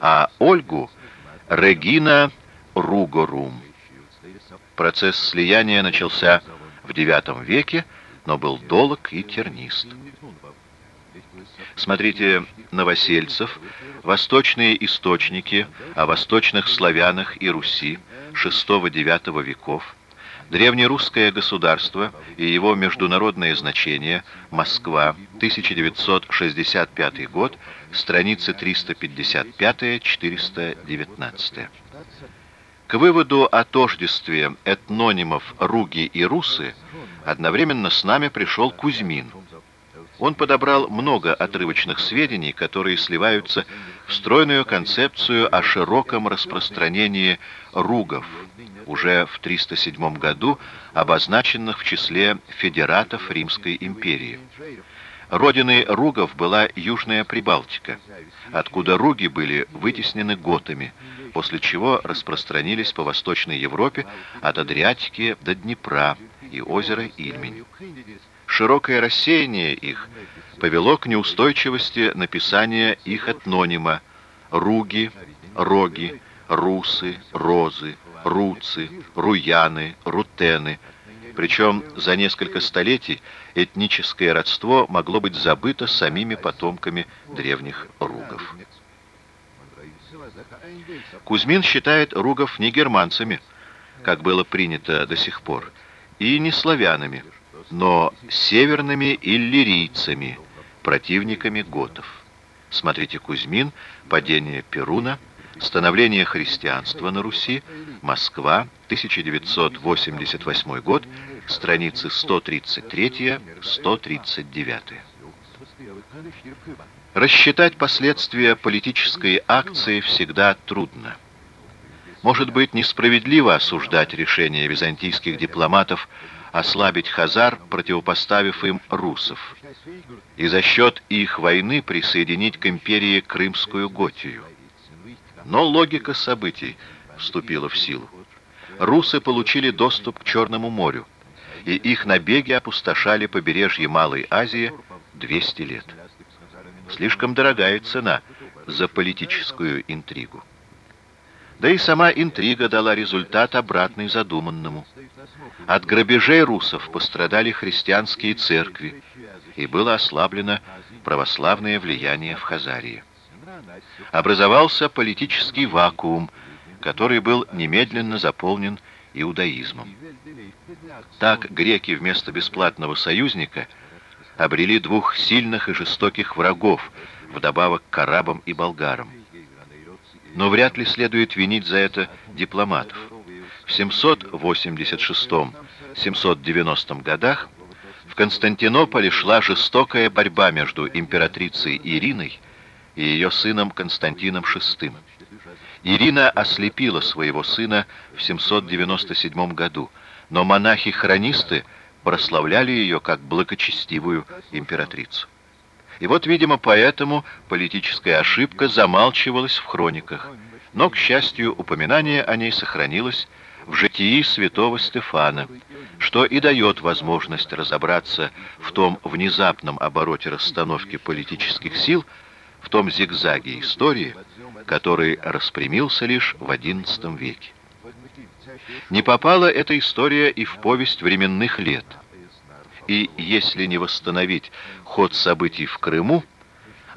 а Ольгу — Регина Ругорум. Процесс слияния начался в IX веке, но был долг и тернист. Смотрите Новосельцев, Восточные источники о восточных славянах и Руси VI-IX веков, Древнерусское государство и его международное значение, Москва, 1965 год, страницы 355-419. К выводу о тождестве этнонимов «руги» и «русы» одновременно с нами пришел Кузьмин. Он подобрал много отрывочных сведений, которые сливаются в стройную концепцию о широком распространении ругов, уже в 307 году обозначенных в числе федератов Римской империи. Родиной ругов была Южная Прибалтика, откуда руги были вытеснены готами, после чего распространились по Восточной Европе от Адриатики до Днепра и озера Ильмень. Широкое рассеяние их повело к неустойчивости написания их этнонима руги, роги, русы, розы, руцы, руяны, рутены – причем за несколько столетий этническое родство могло быть забыто самими потомками древних ругов. Кузьмин считает ругов не германцами, как было принято до сих пор, и не славянами, но северными иллирийцами, противниками готов. Смотрите Кузьмин, падение Перуна, становление христианства на Руси, Москва, 1988 год, страницы 133-139. Рассчитать последствия политической акции всегда трудно. Может быть, несправедливо осуждать решение византийских дипломатов ослабить хазар, противопоставив им русов, и за счет их войны присоединить к империи Крымскую Готию. Но логика событий вступила в силу. Русы получили доступ к Черному морю, и их набеги опустошали побережье Малой Азии 200 лет. Слишком дорогая цена за политическую интригу. Да и сама интрига дала результат обратный задуманному. От грабежей русов пострадали христианские церкви, и было ослаблено православное влияние в Хазарии. Образовался политический вакуум, который был немедленно заполнен иудаизмом. Так греки вместо бесплатного союзника обрели двух сильных и жестоких врагов, вдобавок к арабам и болгарам. Но вряд ли следует винить за это дипломатов. В 786-790 годах в Константинополе шла жестокая борьба между императрицей Ириной и ее сыном Константином VI. Ирина ослепила своего сына в 797 году, но монахи-хронисты прославляли ее как благочестивую императрицу. И вот, видимо, поэтому политическая ошибка замалчивалась в хрониках, но, к счастью, упоминание о ней сохранилось в житии святого Стефана, что и дает возможность разобраться в том внезапном обороте расстановки политических сил, в том зигзаге истории, который распрямился лишь в XI веке. Не попала эта история и в повесть временных лет. И если не восстановить ход событий в Крыму,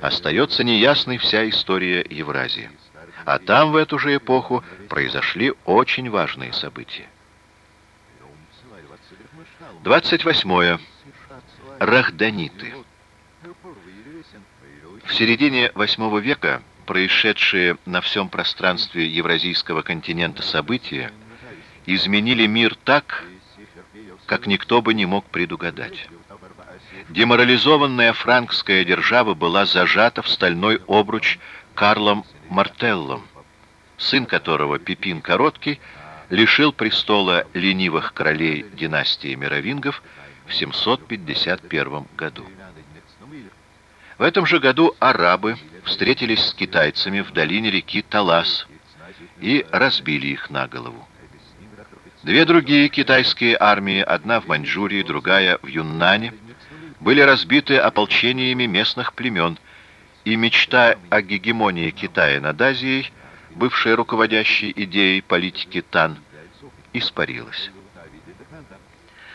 остается неясной вся история Евразии. А там в эту же эпоху произошли очень важные события. 28. Рахданиты. В середине VIII века происшедшие на всем пространстве Евразийского континента события изменили мир так, как никто бы не мог предугадать. Деморализованная франкская держава была зажата в стальной обруч Карлом Мартеллом, сын которого Пипин Короткий лишил престола ленивых королей династии Мировингов в 751 году. В этом же году арабы встретились с китайцами в долине реки Талас и разбили их на голову. Две другие китайские армии, одна в Маньчжурии, другая в Юннане, были разбиты ополчениями местных племен, и мечта о гегемонии Китая над Азией, бывшая руководящей идеей политики Тан, испарилась.